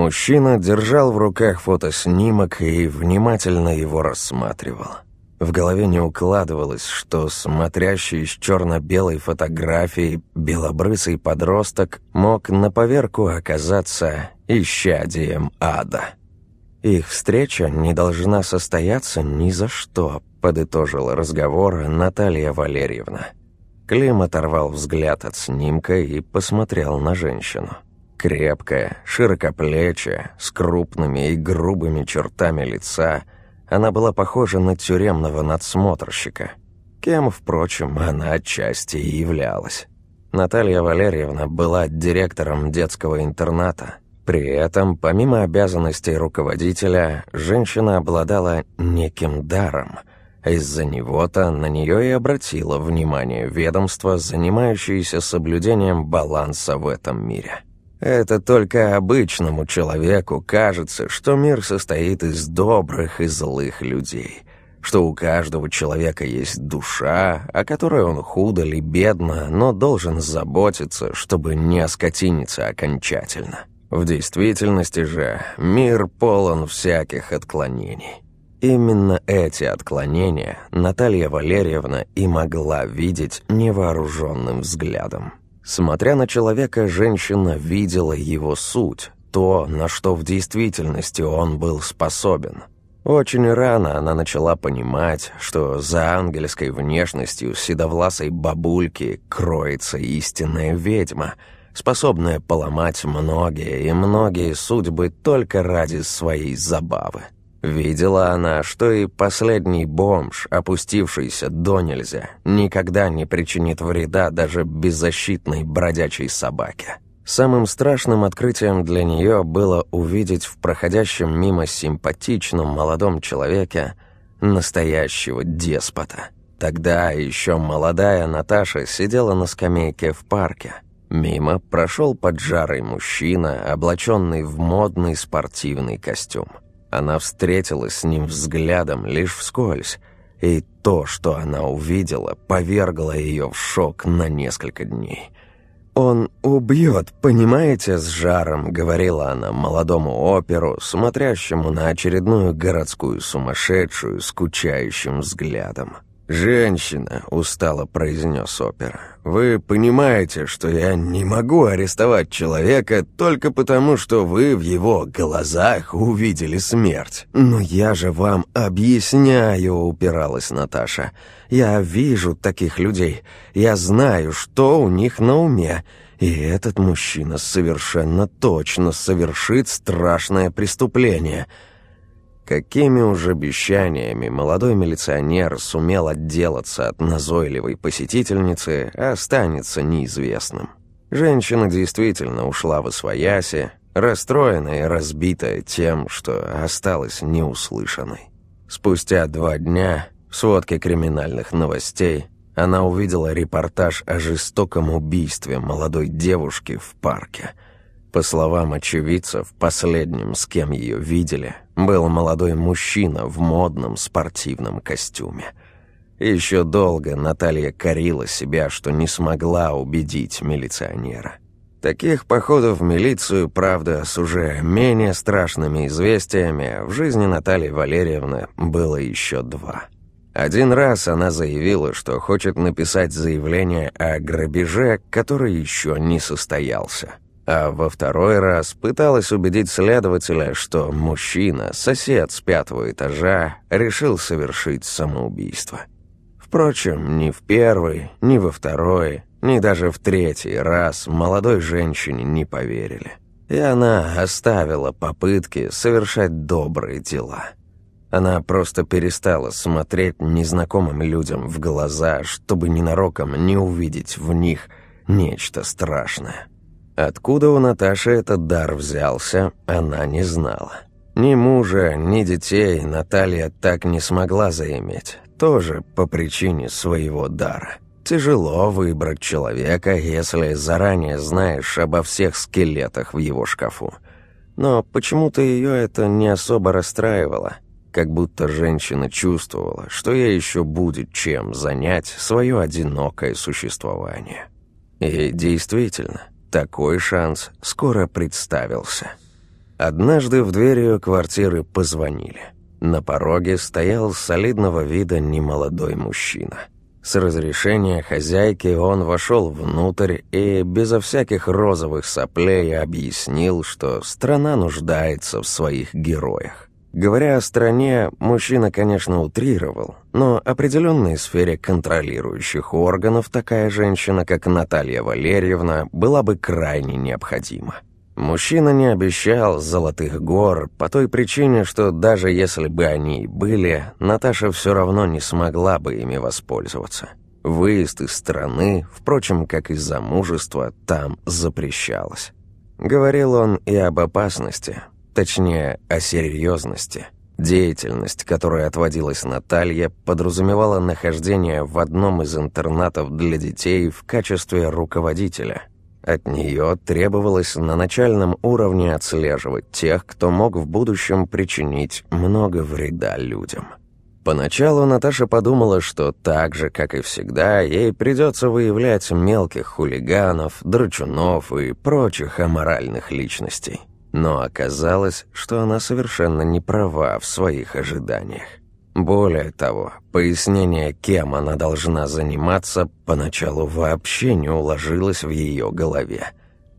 Мужчина держал в руках фотоснимок и внимательно его рассматривал. В голове не укладывалось, что смотрящий с черно-белой фотографией белобрысый подросток мог на поверку оказаться исчадием ада. «Их встреча не должна состояться ни за что», — подытожила разговор Наталья Валерьевна. Клим оторвал взгляд от снимка и посмотрел на женщину. Крепкая, широкоплечая, с крупными и грубыми чертами лица, она была похожа на тюремного надсмотрщика. Кем, впрочем, она отчасти и являлась. Наталья Валерьевна была директором детского интерната. При этом, помимо обязанностей руководителя, женщина обладала неким даром – из-за него-то на нее и обратило внимание ведомство, занимающееся соблюдением баланса в этом мире. Это только обычному человеку кажется, что мир состоит из добрых и злых людей, что у каждого человека есть душа, о которой он худо ли бедно, но должен заботиться, чтобы не оскотиниться окончательно. В действительности же мир полон всяких отклонений. Именно эти отклонения Наталья Валерьевна и могла видеть невооруженным взглядом. Смотря на человека, женщина видела его суть, то, на что в действительности он был способен. Очень рано она начала понимать, что за ангельской внешностью седовласой бабульки кроется истинная ведьма, способная поломать многие и многие судьбы только ради своей забавы. Видела она, что и последний бомж, опустившийся до нельзя, никогда не причинит вреда даже беззащитной бродячей собаке. Самым страшным открытием для нее было увидеть в проходящем мимо симпатичном молодом человеке настоящего деспота. Тогда еще молодая Наташа сидела на скамейке в парке. Мимо прошел поджарый мужчина, облаченный в модный спортивный костюм. Она встретилась с ним взглядом лишь вскользь, и то, что она увидела, повергло ее в шок на несколько дней. «Он убьет, понимаете, с жаром», — говорила она молодому оперу, смотрящему на очередную городскую сумасшедшую, скучающим взглядом. «Женщина», — устало произнес опера, — «вы понимаете, что я не могу арестовать человека только потому, что вы в его глазах увидели смерть». «Но я же вам объясняю», — упиралась Наташа. «Я вижу таких людей, я знаю, что у них на уме». И этот мужчина совершенно точно совершит страшное преступление — Какими уже обещаниями молодой милиционер сумел отделаться от назойливой посетительницы, останется неизвестным. Женщина действительно ушла в освояси, расстроенная и разбитая тем, что осталась неуслышанной. Спустя два дня в сводке криминальных новостей она увидела репортаж о жестоком убийстве молодой девушки в парке – по словам очевидцев, последним, с кем ее видели, был молодой мужчина в модном спортивном костюме. Еще долго Наталья корила себя, что не смогла убедить милиционера. Таких походов в милицию, правда, с уже менее страшными известиями, в жизни Натальи Валерьевны было еще два. Один раз она заявила, что хочет написать заявление о грабеже, который еще не состоялся а во второй раз пыталась убедить следователя, что мужчина, сосед с пятого этажа, решил совершить самоубийство. Впрочем, ни в первый, ни во второй, ни даже в третий раз молодой женщине не поверили. И она оставила попытки совершать добрые дела. Она просто перестала смотреть незнакомым людям в глаза, чтобы ненароком не увидеть в них нечто страшное. Откуда у Наташи этот дар взялся, она не знала. Ни мужа, ни детей Наталья так не смогла заиметь, тоже по причине своего дара. Тяжело выбрать человека, если заранее знаешь обо всех скелетах в его шкафу. Но почему-то ее это не особо расстраивало, как будто женщина чувствовала, что ей еще будет чем занять свое одинокое существование. И действительно, такой шанс скоро представился. Однажды в дверь ее квартиры позвонили. На пороге стоял солидного вида немолодой мужчина. С разрешения хозяйки он вошел внутрь и безо всяких розовых соплей объяснил, что страна нуждается в своих героях. Говоря о стране, мужчина, конечно, утрировал, но определенной сфере контролирующих органов такая женщина, как Наталья Валерьевна, была бы крайне необходима. Мужчина не обещал золотых гор по той причине, что даже если бы они и были, Наташа все равно не смогла бы ими воспользоваться. Выезд из страны, впрочем, как и замужество, там запрещалось. Говорил он и об опасности, точнее, о серьезности. Деятельность, которая отводилась Наталье, подразумевала нахождение в одном из интернатов для детей в качестве руководителя – от нее требовалось на начальном уровне отслеживать тех, кто мог в будущем причинить много вреда людям. Поначалу Наташа подумала, что так же, как и всегда, ей придется выявлять мелких хулиганов, драчунов и прочих аморальных личностей. Но оказалось, что она совершенно не права в своих ожиданиях. Более того, пояснение, кем она должна заниматься, поначалу вообще не уложилось в ее голове.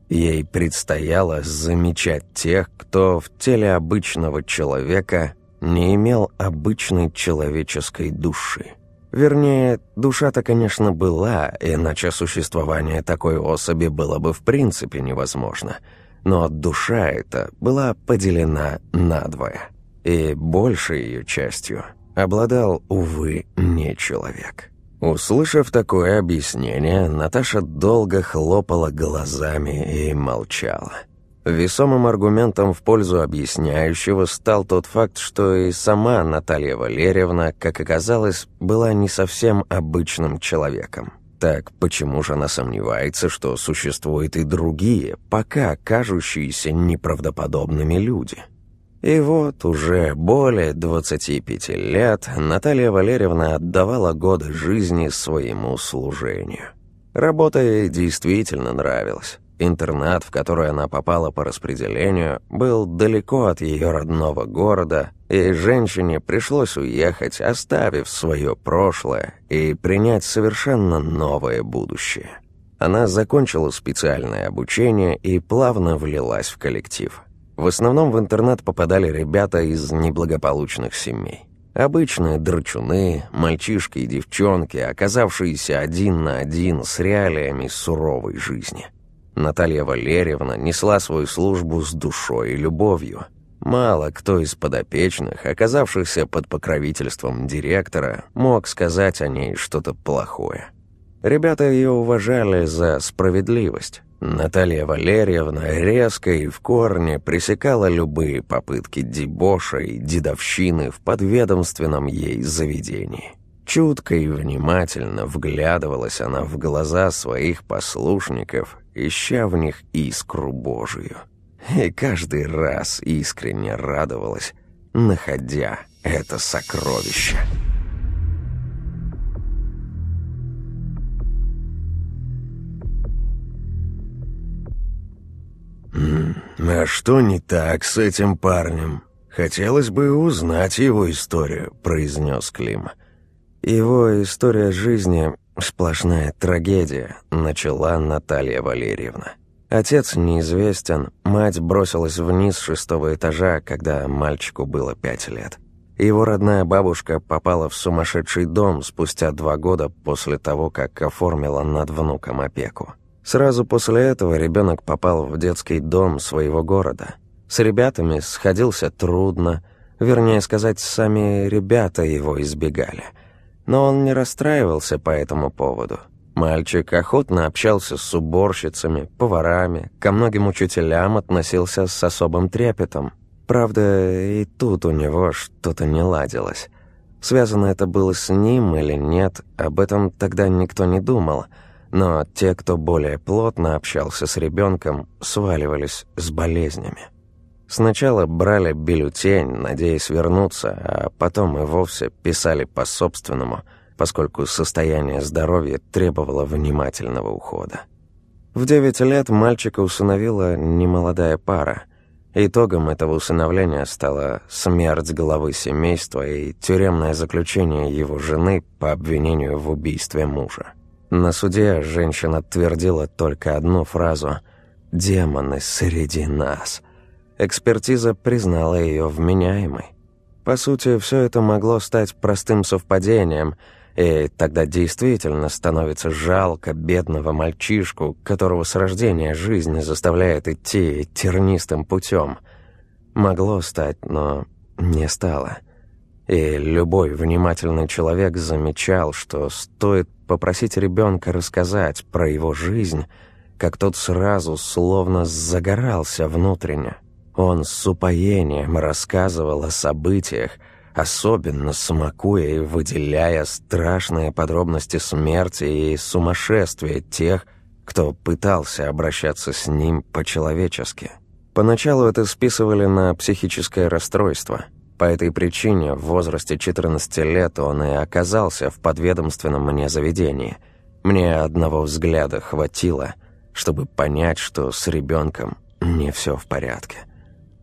Ей предстояло замечать тех, кто в теле обычного человека не имел обычной человеческой души. Вернее, душа-то, конечно, была, иначе существование такой особи было бы в принципе невозможно. Но душа эта была поделена надвое, и большей ее частью – обладал, увы, не человек. Услышав такое объяснение, Наташа долго хлопала глазами и молчала. Весомым аргументом в пользу объясняющего стал тот факт, что и сама Наталья Валерьевна, как оказалось, была не совсем обычным человеком. Так почему же она сомневается, что существуют и другие, пока кажущиеся неправдоподобными люди? И вот уже более 25 лет Наталья Валерьевна отдавала годы жизни своему служению. Работа ей действительно нравилась. Интернат, в который она попала по распределению, был далеко от ее родного города, и женщине пришлось уехать, оставив свое прошлое и принять совершенно новое будущее. Она закончила специальное обучение и плавно влилась в коллектив – в основном в интернат попадали ребята из неблагополучных семей. Обычные драчуны, мальчишки и девчонки, оказавшиеся один на один с реалиями суровой жизни. Наталья Валерьевна несла свою службу с душой и любовью. Мало кто из подопечных, оказавшихся под покровительством директора, мог сказать о ней что-то плохое. Ребята ее уважали за справедливость, Наталья Валерьевна резко и в корне пресекала любые попытки дебоша и дедовщины в подведомственном ей заведении. Чутко и внимательно вглядывалась она в глаза своих послушников, ища в них искру Божию. И каждый раз искренне радовалась, находя это сокровище. «А что не так с этим парнем? Хотелось бы узнать его историю», — произнес Клим. «Его история жизни — сплошная трагедия», — начала Наталья Валерьевна. Отец неизвестен, мать бросилась вниз с шестого этажа, когда мальчику было пять лет. Его родная бабушка попала в сумасшедший дом спустя два года после того, как оформила над внуком опеку. Сразу после этого ребенок попал в детский дом своего города. С ребятами сходился трудно, вернее сказать, сами ребята его избегали. Но он не расстраивался по этому поводу. Мальчик охотно общался с уборщицами, поварами, ко многим учителям относился с особым трепетом. Правда, и тут у него что-то не ладилось. Связано это было с ним или нет, об этом тогда никто не думал – но те, кто более плотно общался с ребенком, сваливались с болезнями. Сначала брали бюллетень, надеясь вернуться, а потом и вовсе писали по-собственному, поскольку состояние здоровья требовало внимательного ухода. В девять лет мальчика усыновила немолодая пара. Итогом этого усыновления стала смерть главы семейства и тюремное заключение его жены по обвинению в убийстве мужа. На суде женщина твердила только одну фразу «Демоны среди нас». Экспертиза признала ее вменяемой. По сути, все это могло стать простым совпадением, и тогда действительно становится жалко бедного мальчишку, которого с рождения жизнь заставляет идти тернистым путем. Могло стать, но не стало. И любой внимательный человек замечал, что стоит попросить ребенка рассказать про его жизнь, как тот сразу словно загорался внутренне. Он с упоением рассказывал о событиях, особенно смакуя и выделяя страшные подробности смерти и сумасшествия тех, кто пытался обращаться с ним по-человечески. Поначалу это списывали на психическое расстройство – по этой причине в возрасте 14 лет он и оказался в подведомственном мне заведении. Мне одного взгляда хватило, чтобы понять, что с ребенком не все в порядке.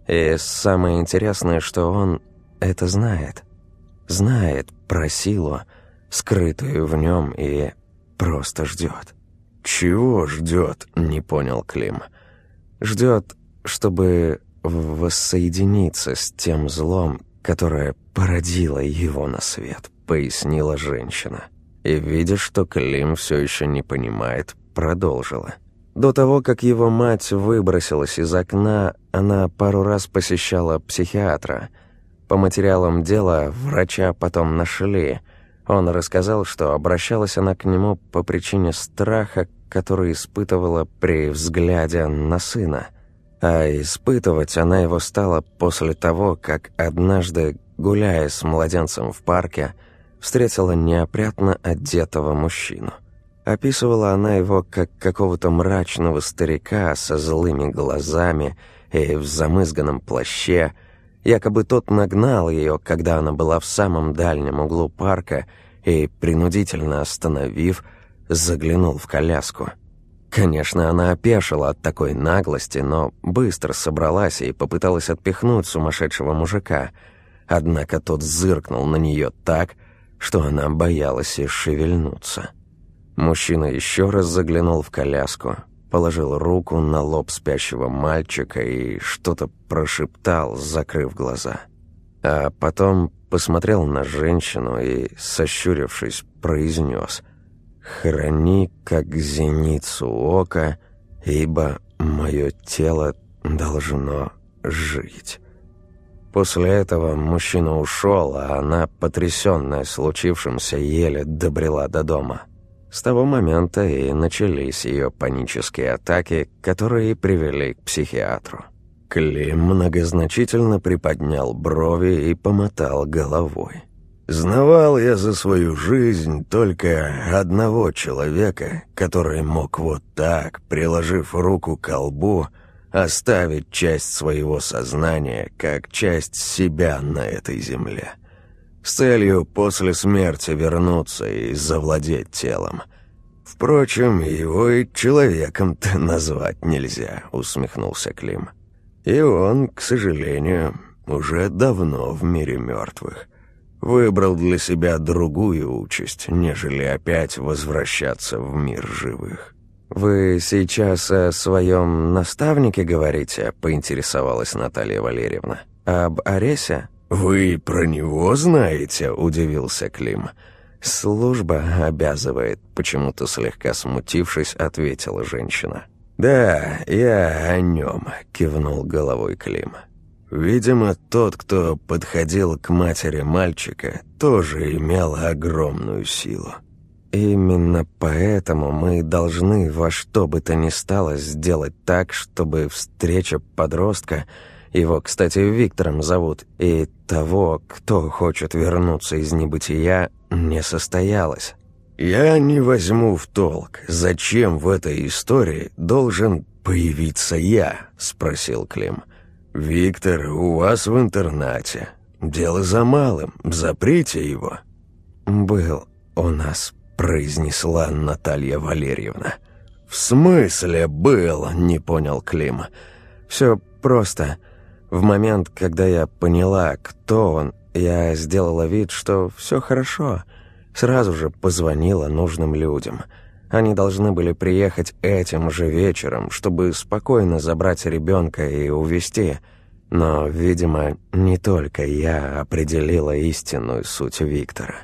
И самое интересное, что он это знает. Знает про силу, скрытую в нем, и просто ждет. «Чего ждет?» — не понял Клим. «Ждет, чтобы воссоединиться с тем злом, которая породила его на свет», — пояснила женщина. И, видя, что Клим все еще не понимает, продолжила. До того, как его мать выбросилась из окна, она пару раз посещала психиатра. По материалам дела врача потом нашли. Он рассказал, что обращалась она к нему по причине страха, который испытывала при взгляде на сына — а испытывать она его стала после того, как однажды, гуляя с младенцем в парке, встретила неопрятно одетого мужчину. Описывала она его как какого-то мрачного старика со злыми глазами и в замызганном плаще. Якобы тот нагнал ее, когда она была в самом дальнем углу парка и, принудительно остановив, заглянул в коляску – Конечно, она опешила от такой наглости, но быстро собралась и попыталась отпихнуть сумасшедшего мужика. Однако тот зыркнул на нее так, что она боялась и шевельнуться. Мужчина еще раз заглянул в коляску, положил руку на лоб спящего мальчика и что-то прошептал, закрыв глаза. А потом посмотрел на женщину и, сощурившись, произнес Храни, как зеницу ока, ибо мое тело должно жить». После этого мужчина ушел, а она, потрясенная случившимся, еле добрела до дома. С того момента и начались ее панические атаки, которые привели к психиатру. Клим многозначительно приподнял брови и помотал головой. Знавал я за свою жизнь только одного человека, который мог вот так, приложив руку к колбу, оставить часть своего сознания как часть себя на этой земле, с целью после смерти вернуться и завладеть телом. Впрочем, его и человеком-то назвать нельзя, усмехнулся Клим. И он, к сожалению, уже давно в мире мертвых выбрал для себя другую участь, нежели опять возвращаться в мир живых. «Вы сейчас о своем наставнике говорите?» — поинтересовалась Наталья Валерьевна. «Об Аресе?» «Вы про него знаете?» — удивился Клим. «Служба обязывает», — почему-то слегка смутившись, ответила женщина. «Да, я о нем», — кивнул головой Клим. Видимо, тот, кто подходил к матери мальчика, тоже имел огромную силу. Именно поэтому мы должны во что бы то ни стало сделать так, чтобы встреча подростка, его, кстати, Виктором зовут, и того, кто хочет вернуться из небытия, не состоялась. «Я не возьму в толк, зачем в этой истории должен появиться я?» — спросил Клим. «Виктор, у вас в интернате. Дело за малым. Заприте его». «Был у нас», — произнесла Наталья Валерьевна. «В смысле был?» — не понял Клим. «Все просто. В момент, когда я поняла, кто он, я сделала вид, что все хорошо. Сразу же позвонила нужным людям. Они должны были приехать этим же вечером, чтобы спокойно забрать ребенка и увезти. Но, видимо, не только я определила истинную суть Виктора.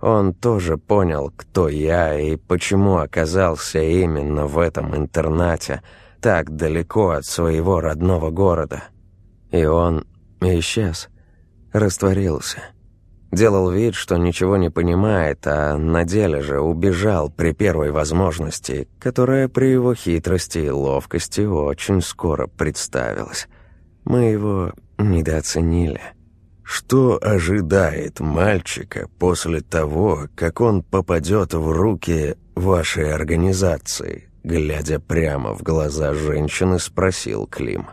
Он тоже понял, кто я и почему оказался именно в этом интернате, так далеко от своего родного города. И он исчез, растворился. Делал вид, что ничего не понимает, а на деле же убежал при первой возможности, которая при его хитрости и ловкости очень скоро представилась. Мы его недооценили. Что ожидает мальчика после того, как он попадет в руки вашей организации? Глядя прямо в глаза женщины, спросил Клим.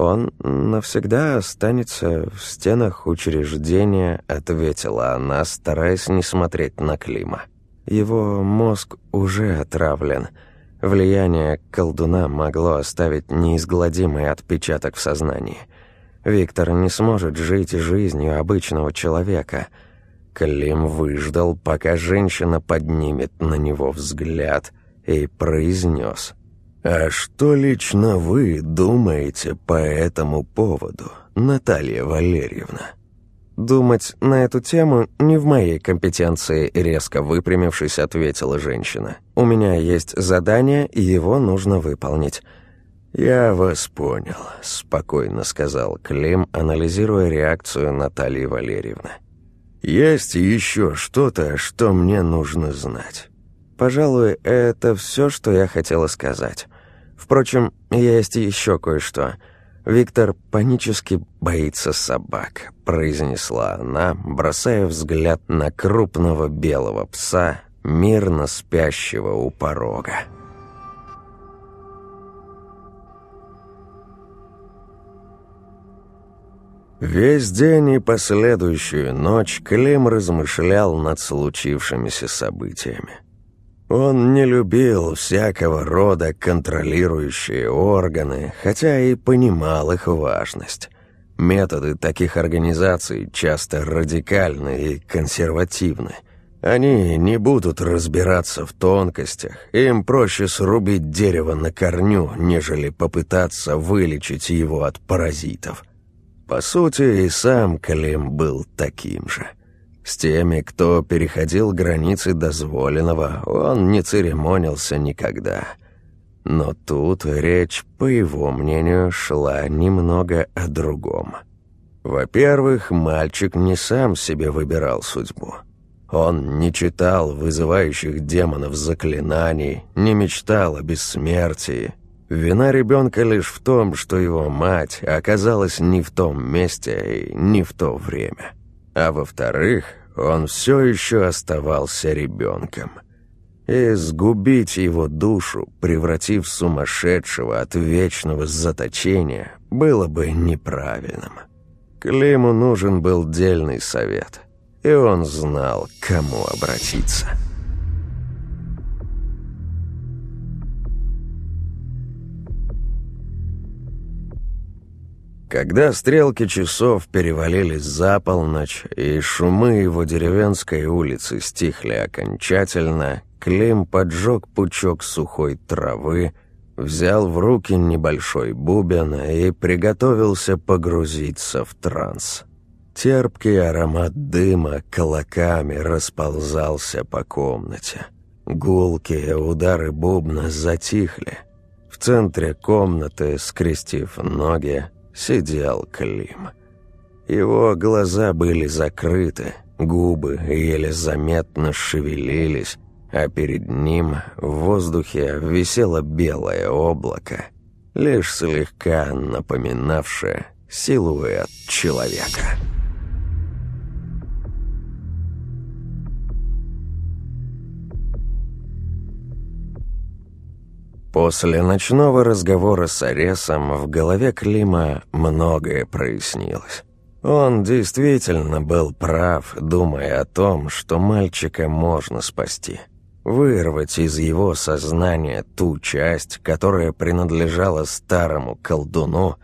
«Он навсегда останется в стенах учреждения», — ответила она, стараясь не смотреть на Клима. «Его мозг уже отравлен. Влияние колдуна могло оставить неизгладимый отпечаток в сознании». Виктор не сможет жить жизнью обычного человека. Клим выждал, пока женщина поднимет на него взгляд, и произнес. «А что лично вы думаете по этому поводу, Наталья Валерьевна?» «Думать на эту тему не в моей компетенции», — резко выпрямившись, ответила женщина. «У меня есть задание, и его нужно выполнить». «Я вас понял», — спокойно сказал Клим, анализируя реакцию Натальи Валерьевны. «Есть еще что-то, что мне нужно знать». «Пожалуй, это все, что я хотела сказать. Впрочем, есть еще кое-что. Виктор панически боится собак», — произнесла она, бросая взгляд на крупного белого пса, мирно спящего у порога. Весь день и последующую ночь Клим размышлял над случившимися событиями. Он не любил всякого рода контролирующие органы, хотя и понимал их важность. Методы таких организаций часто радикальны и консервативны. Они не будут разбираться в тонкостях, им проще срубить дерево на корню, нежели попытаться вылечить его от паразитов – по сути, и сам Клим был таким же. С теми, кто переходил границы дозволенного, он не церемонился никогда. Но тут речь, по его мнению, шла немного о другом. Во-первых, мальчик не сам себе выбирал судьбу. Он не читал вызывающих демонов заклинаний, не мечтал о бессмертии, Вина ребенка лишь в том, что его мать оказалась не в том месте и не в то время. А во-вторых, он все еще оставался ребенком. И сгубить его душу, превратив сумасшедшего от вечного заточения, было бы неправильным. Климу нужен был дельный совет, и он знал, к кому обратиться». Когда стрелки часов перевалились за полночь, и шумы его деревенской улицы стихли окончательно, Клим поджег пучок сухой травы, взял в руки небольшой бубен и приготовился погрузиться в транс. Терпкий аромат дыма колоками расползался по комнате. Гулкие удары бубна затихли. В центре комнаты, скрестив ноги, сидел Клим. Его глаза были закрыты, губы еле заметно шевелились, а перед ним в воздухе висело белое облако, лишь слегка напоминавшее силуэт человека. После ночного разговора с Аресом в голове Клима многое прояснилось. Он действительно был прав, думая о том, что мальчика можно спасти. Вырвать из его сознания ту часть, которая принадлежала старому колдуну,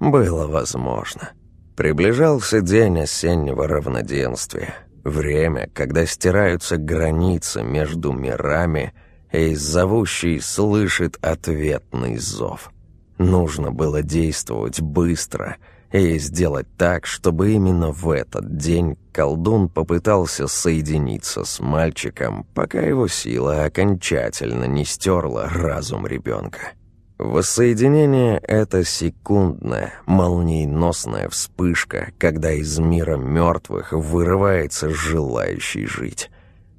было возможно. Приближался день осеннего равноденствия. Время, когда стираются границы между мирами, и зовущий слышит ответный зов. Нужно было действовать быстро и сделать так, чтобы именно в этот день колдун попытался соединиться с мальчиком, пока его сила окончательно не стерла разум ребенка. Воссоединение — это секундная, молниеносная вспышка, когда из мира мертвых вырывается желающий жить.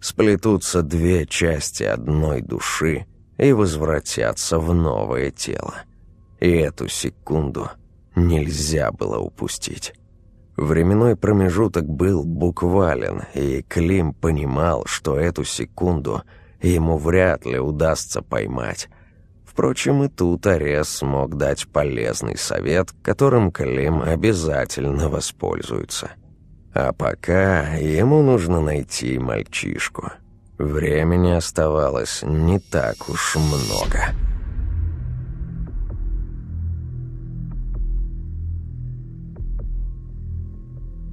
Сплетутся две части одной души и возвратятся в новое тело. И эту секунду нельзя было упустить. Временной промежуток был буквален, и Клим понимал, что эту секунду ему вряд ли удастся поймать. Впрочем, и тут Арес смог дать полезный совет, которым Клим обязательно воспользуется. А пока ему нужно найти мальчишку. Времени оставалось не так уж много».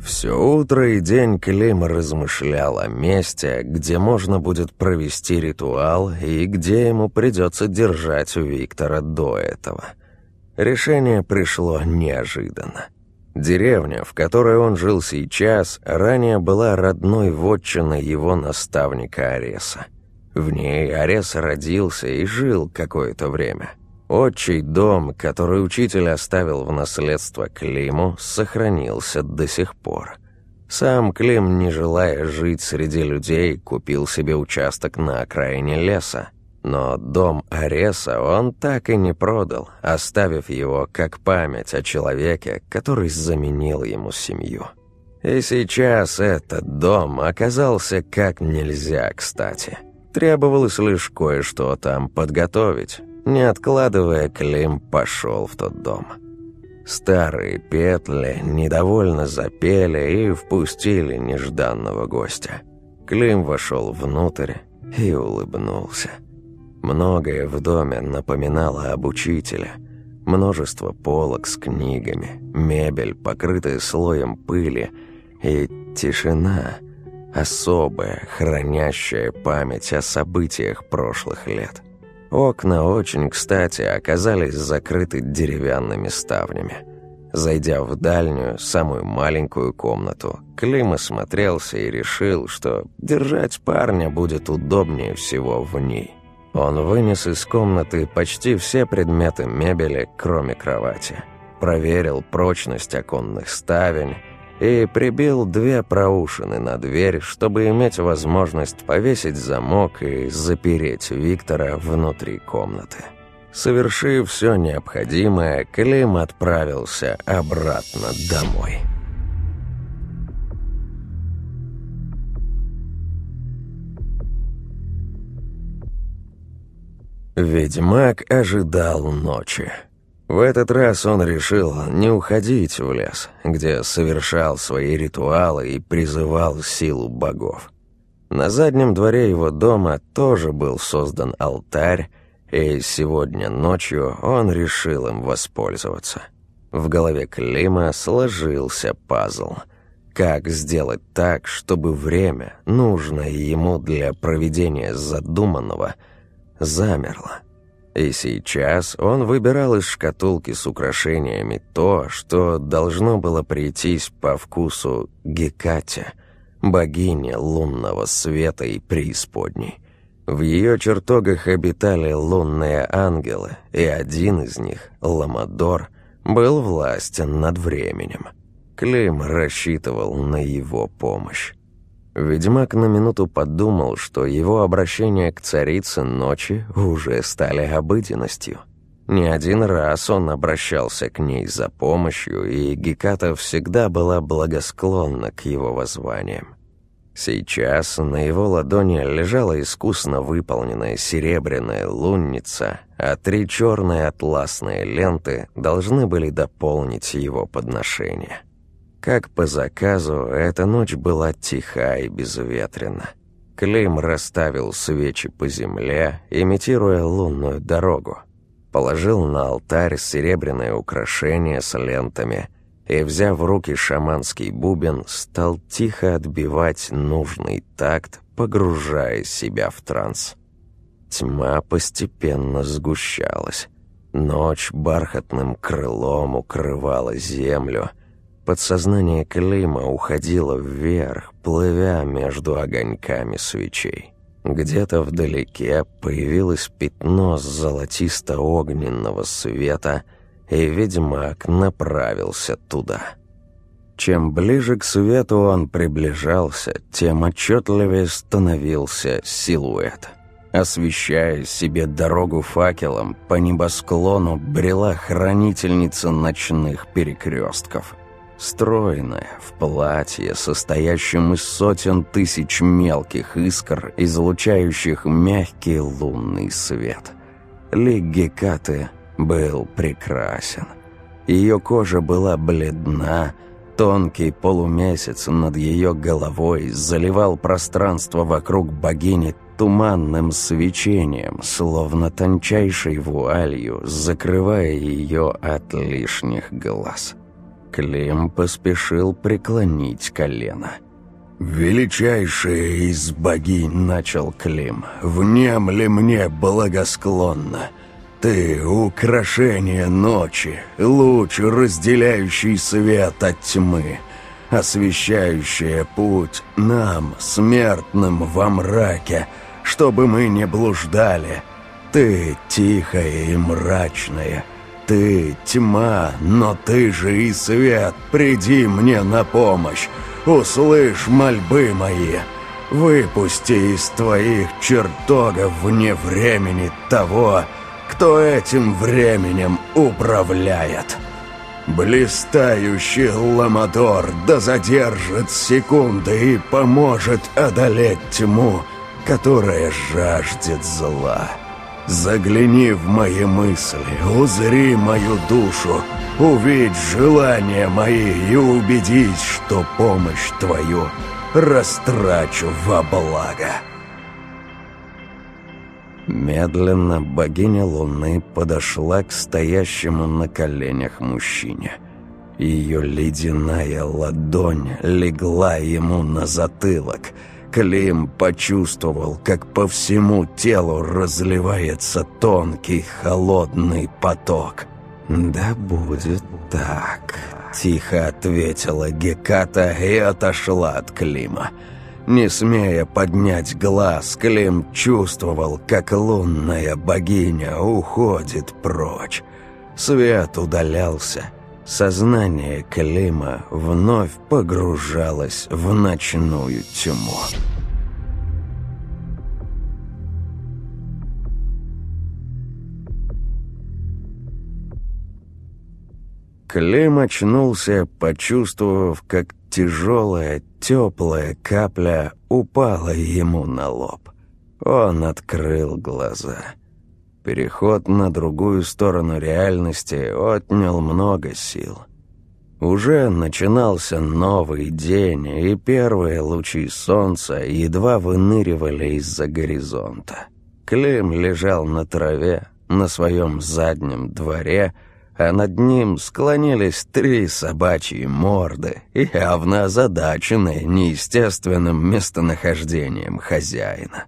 Все утро и день Клим размышлял о месте, где можно будет провести ритуал и где ему придется держать у Виктора до этого. Решение пришло неожиданно. Деревня, в которой он жил сейчас, ранее была родной вотчиной его наставника Ареса. В ней Арес родился и жил какое-то время – Отчий дом, который учитель оставил в наследство Климу, сохранился до сих пор. Сам Клим, не желая жить среди людей, купил себе участок на окраине леса. Но дом Ареса он так и не продал, оставив его как память о человеке, который заменил ему семью. И сейчас этот дом оказался как нельзя кстати. Требовалось лишь кое-что там подготовить, не откладывая, Клим пошел в тот дом. Старые петли недовольно запели и впустили нежданного гостя. Клим вошел внутрь и улыбнулся. Многое в доме напоминало об учителе. Множество полок с книгами, мебель, покрытая слоем пыли, и тишина, особая, хранящая память о событиях прошлых лет. Окна очень кстати оказались закрыты деревянными ставнями. Зайдя в дальнюю, самую маленькую комнату, Клим осмотрелся и решил, что держать парня будет удобнее всего в ней. Он вынес из комнаты почти все предметы мебели, кроме кровати. Проверил прочность оконных ставень и прибил две проушины на дверь, чтобы иметь возможность повесить замок и запереть Виктора внутри комнаты. Совершив все необходимое, Клим отправился обратно домой. Ведьмак ожидал ночи. В этот раз он решил не уходить в лес, где совершал свои ритуалы и призывал силу богов. На заднем дворе его дома тоже был создан алтарь, и сегодня ночью он решил им воспользоваться. В голове Клима сложился пазл. Как сделать так, чтобы время, нужное ему для проведения задуманного, замерло? И сейчас он выбирал из шкатулки с украшениями то, что должно было прийтись по вкусу Гекате, богине лунного света и преисподней. В ее чертогах обитали лунные ангелы, и один из них, Ламадор, был властен над временем. Клим рассчитывал на его помощь. Ведьмак на минуту подумал, что его обращения к царице ночи уже стали обыденностью. Не один раз он обращался к ней за помощью, и Геката всегда была благосклонна к его воззваниям. Сейчас на его ладони лежала искусно выполненная серебряная лунница, а три черные атласные ленты должны были дополнить его подношение. Как по заказу, эта ночь была тиха и безветренна. Клим расставил свечи по земле, имитируя лунную дорогу. положил на алтарь серебряное украшение с лентами и, взяв в руки шаманский бубен, стал тихо отбивать нужный такт, погружая себя в транс. Тьма постепенно сгущалась. Ночь бархатным крылом укрывала землю. Подсознание Клима уходило вверх, плывя между огоньками свечей. Где-то вдалеке появилось пятно золотисто-огненного света, и ведьмак направился туда. Чем ближе к свету он приближался, тем отчетливее становился силуэт. Освещая себе дорогу факелом, по небосклону брела хранительница ночных перекрестков – Стройная, в платье, состоящем из сотен тысяч мелких искр, излучающих мягкий лунный свет. Лик Гекаты был прекрасен. Ее кожа была бледна, тонкий полумесяц над ее головой заливал пространство вокруг богини туманным свечением, словно тончайшей вуалью, закрывая ее от лишних глаз. Клим поспешил преклонить колено. «Величайшая из богинь», — начал Клим, — «внемли мне благосклонно. Ты — украшение ночи, луч, разделяющий свет от тьмы, освещающая путь нам, смертным во мраке, чтобы мы не блуждали. Ты тихая и мрачная» ты тьма, но ты же и свет, приди мне на помощь, услышь мольбы мои, выпусти из твоих чертогов вне времени того, кто этим временем управляет. Блистающий Ламадор да задержит секунды и поможет одолеть тьму, которая жаждет зла». Загляни в мои мысли, узри мою душу, увидь желания мои и убедись, что помощь твою растрачу во благо. Медленно богиня Луны подошла к стоящему на коленях мужчине. Ее ледяная ладонь легла ему на затылок — Клим почувствовал, как по всему телу разливается тонкий холодный поток. «Да будет так», — тихо ответила Геката и отошла от Клима. Не смея поднять глаз, Клим чувствовал, как лунная богиня уходит прочь. Свет удалялся, Сознание Клима вновь погружалось в ночную тьму. Клим очнулся, почувствовав, как тяжелая, теплая капля упала ему на лоб. Он открыл глаза — Переход на другую сторону реальности отнял много сил. Уже начинался новый день, и первые лучи солнца едва выныривали из-за горизонта. Клим лежал на траве, на своем заднем дворе, а над ним склонились три собачьи морды, явно озадаченные неестественным местонахождением хозяина.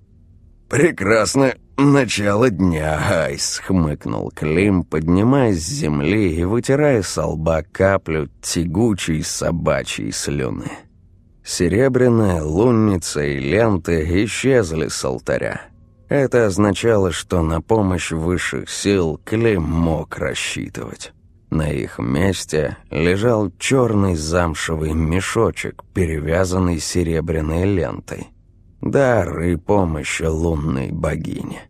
«Прекрасно начало дня, Айс», — хмыкнул Клим, поднимаясь с земли и вытирая с лба каплю тягучей собачьей слюны. Серебряная лунница и ленты исчезли с алтаря. Это означало, что на помощь высших сил Клим мог рассчитывать. На их месте лежал черный замшевый мешочек, перевязанный серебряной лентой дар и помощь лунной богине.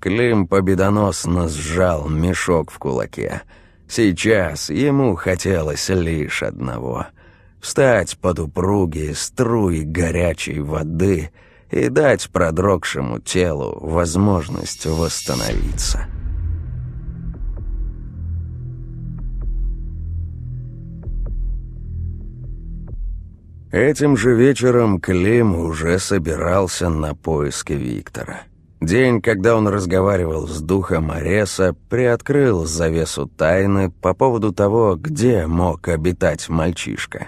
Клим победоносно сжал мешок в кулаке. Сейчас ему хотелось лишь одного — встать под упругие струи горячей воды и дать продрогшему телу возможность восстановиться. Этим же вечером Клим уже собирался на поиски Виктора. День, когда он разговаривал с духом Ареса, приоткрыл завесу тайны по поводу того, где мог обитать мальчишка.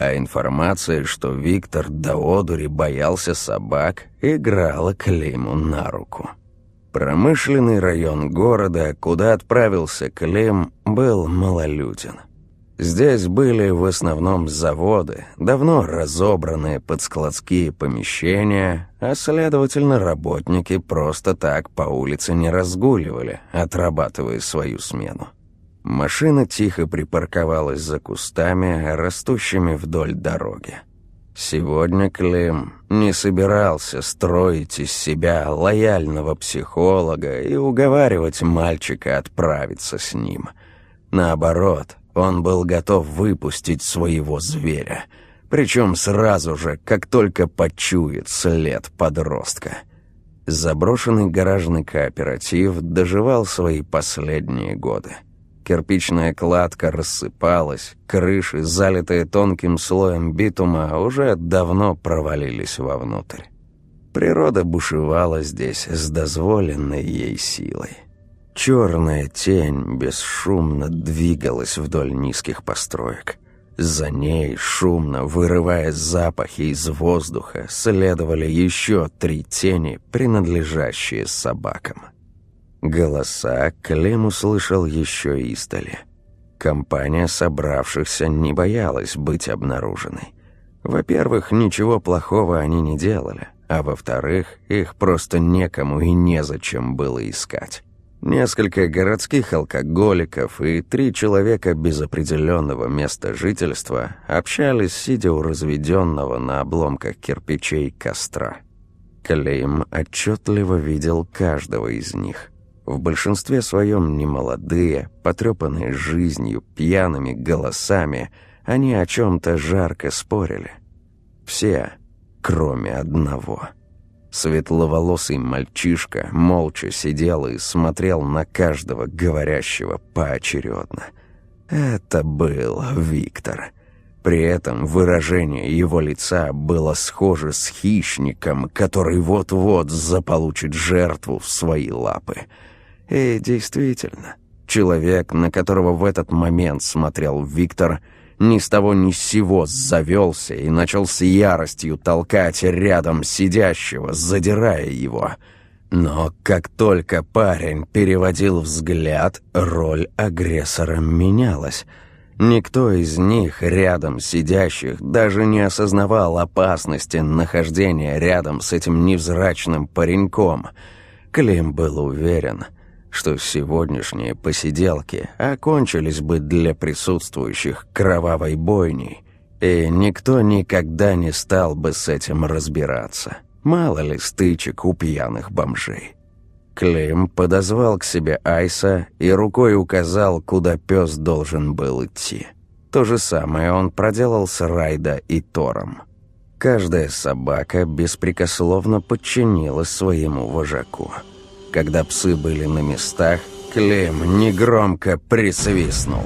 А информация, что Виктор до одури боялся собак, играла Климу на руку. Промышленный район города, куда отправился Клим, был малолюден. Здесь были в основном заводы, давно разобранные под складские помещения, а следовательно работники просто так по улице не разгуливали, отрабатывая свою смену. Машина тихо припарковалась за кустами, растущими вдоль дороги. Сегодня Клим не собирался строить из себя лояльного психолога и уговаривать мальчика отправиться с ним. Наоборот, он был готов выпустить своего зверя, причем сразу же, как только почует след подростка. Заброшенный гаражный кооператив доживал свои последние годы. Кирпичная кладка рассыпалась, крыши, залитые тонким слоем битума, уже давно провалились вовнутрь. Природа бушевала здесь с дозволенной ей силой. Черная тень бесшумно двигалась вдоль низких построек. За ней, шумно вырывая запахи из воздуха, следовали еще три тени, принадлежащие собакам. Голоса Клем услышал еще издали. Компания собравшихся не боялась быть обнаруженной. Во-первых, ничего плохого они не делали, а во-вторых, их просто некому и незачем было искать. Несколько городских алкоголиков и три человека без определенного места жительства общались, сидя у разведенного на обломках кирпичей костра. Клейм отчетливо видел каждого из них. В большинстве своем немолодые, потрепанные жизнью, пьяными голосами, они о чем-то жарко спорили. Все, кроме одного — Светловолосый мальчишка молча сидел и смотрел на каждого говорящего поочередно. Это был Виктор. При этом выражение его лица было схоже с хищником, который вот-вот заполучит жертву в свои лапы. И действительно, человек, на которого в этот момент смотрел Виктор – ни с того ни с сего завелся и начал с яростью толкать рядом сидящего, задирая его. Но как только парень переводил взгляд, роль агрессора менялась. Никто из них, рядом сидящих, даже не осознавал опасности нахождения рядом с этим невзрачным пареньком. Клим был уверен — что сегодняшние посиделки окончились бы для присутствующих кровавой бойней, и никто никогда не стал бы с этим разбираться. Мало ли стычек у пьяных бомжей. Клим подозвал к себе Айса и рукой указал, куда пес должен был идти. То же самое он проделал с Райда и Тором. Каждая собака беспрекословно подчинилась своему вожаку. Когда псы были на местах, Клим негромко присвистнул.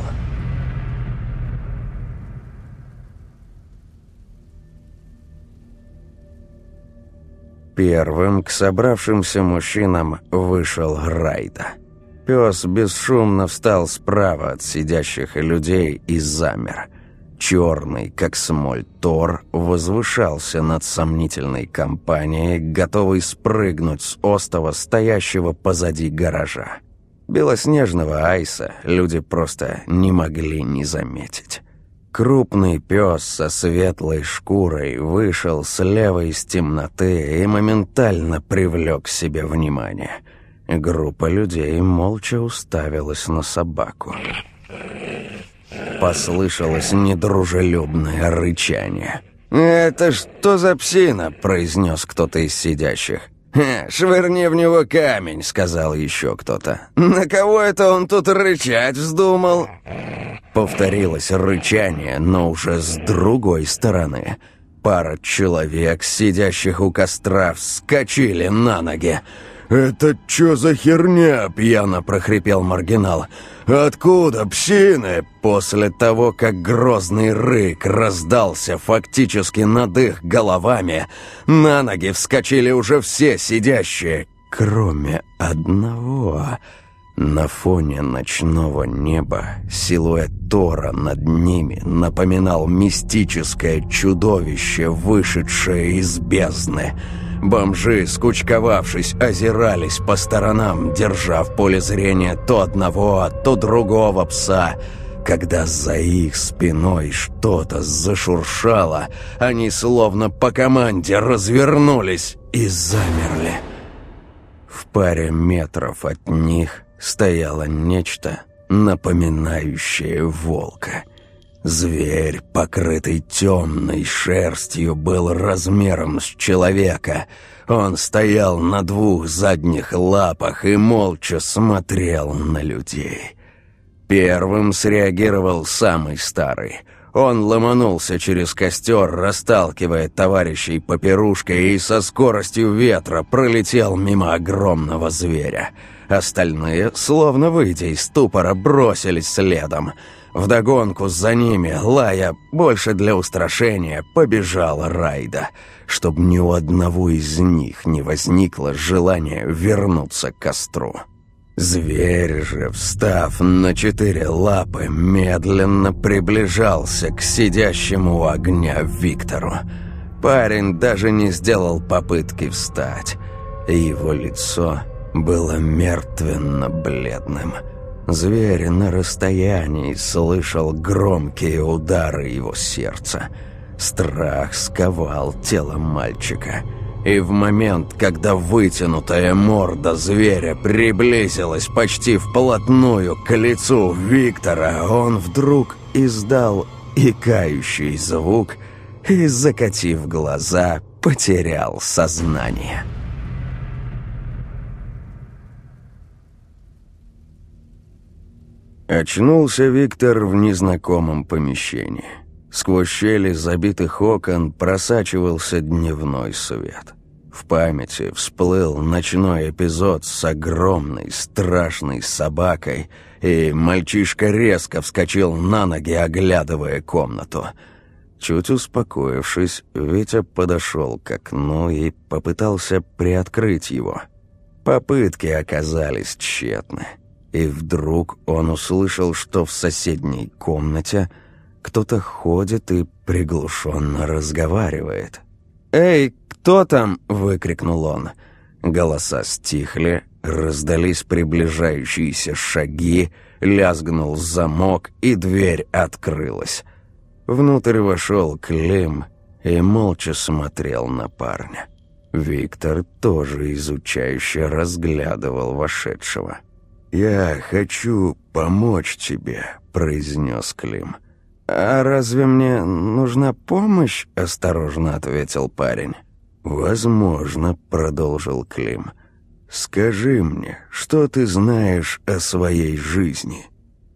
Первым к собравшимся мужчинам вышел Райда. Пес бесшумно встал справа от сидящих людей и замер – черный, как смоль Тор, возвышался над сомнительной компанией, готовый спрыгнуть с остова, стоящего позади гаража. Белоснежного айса люди просто не могли не заметить. Крупный пес со светлой шкурой вышел слева из темноты и моментально привлек к себе внимание. Группа людей молча уставилась на собаку. Послышалось недружелюбное рычание. «Это что за псина?» — произнес кто-то из сидящих. «Швырни в него камень», — сказал еще кто-то. «На кого это он тут рычать вздумал?» Повторилось рычание, но уже с другой стороны. Пара человек, сидящих у костра, вскочили на ноги. «Это чё за херня?» — пьяно прохрипел маргинал. «Откуда псины?» После того, как грозный рык раздался фактически над их головами, на ноги вскочили уже все сидящие. кроме одного. На фоне ночного неба силуэт Тора над ними напоминал мистическое чудовище, вышедшее из бездны. Бомжи, скучковавшись, озирались по сторонам, держа в поле зрения то одного, то другого пса — когда за их спиной что-то зашуршало, они словно по команде развернулись и замерли. В паре метров от них стояло нечто, напоминающее волка. Зверь, покрытый темной шерстью, был размером с человека. Он стоял на двух задних лапах и молча смотрел на людей. Первым среагировал самый старый. Он ломанулся через костер, расталкивая товарищей по пирушке и со скоростью ветра пролетел мимо огромного зверя. Остальные, словно выйдя из ступора, бросились следом. Вдогонку за ними, лая, больше для устрашения, побежала Райда, чтобы ни у одного из них не возникло желания вернуться к костру. Зверь же, встав на четыре лапы, медленно приближался к сидящему у огня Виктору. Парень даже не сделал попытки встать. Его лицо было мертвенно-бледным. Зверь на расстоянии слышал громкие удары его сердца. Страх сковал тело мальчика — и в момент, когда вытянутая морда зверя приблизилась почти вплотную к лицу Виктора, он вдруг издал икающий звук и, закатив глаза, потерял сознание. Очнулся Виктор в незнакомом помещении. Сквозь щели забитых окон просачивался дневной свет. В памяти всплыл ночной эпизод с огромной страшной собакой, и мальчишка резко вскочил на ноги, оглядывая комнату. Чуть успокоившись, Витя подошел к окну и попытался приоткрыть его. Попытки оказались тщетны. И вдруг он услышал, что в соседней комнате кто-то ходит и приглушенно разговаривает. «Эй, кто там?» — выкрикнул он. Голоса стихли, раздались приближающиеся шаги, лязгнул замок, и дверь открылась. Внутрь вошел Клим и молча смотрел на парня. Виктор тоже изучающе разглядывал вошедшего. «Я хочу помочь тебе», — произнес Клим. «А разве мне нужна помощь?» — осторожно ответил парень. «Возможно», — продолжил Клим. «Скажи мне, что ты знаешь о своей жизни?»